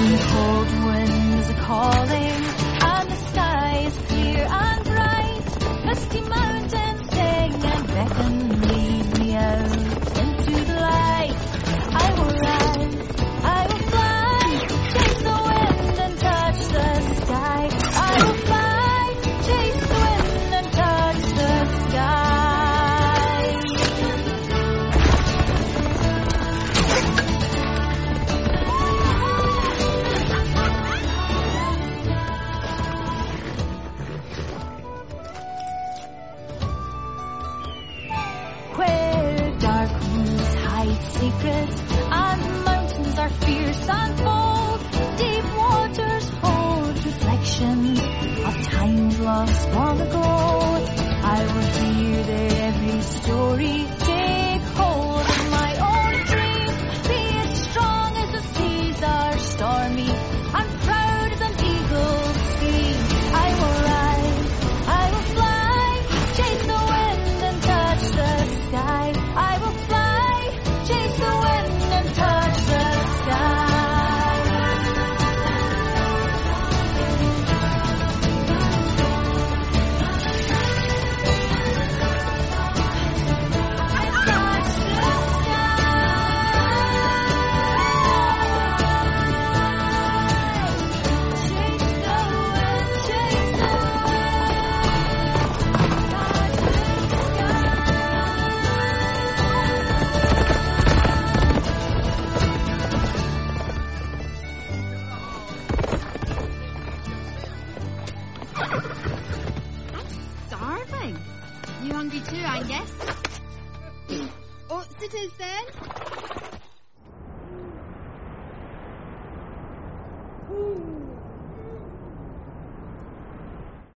Cold calling and the sky is clear and bright, misty mountains sing and beckon, lead me out into the light. I will rise, I will fly, chase the wind and touch the sky. I will fly. Secrets and mountains are fierce and bold, deep waters hold reflections of times lost long ago. I will hear every story, take hold of my own be as strong as the seas are stormy proud as an. I will rise, I will fly, chase the wind and touch the sky. Starving. You hungry too, Angus? oh, sitters then.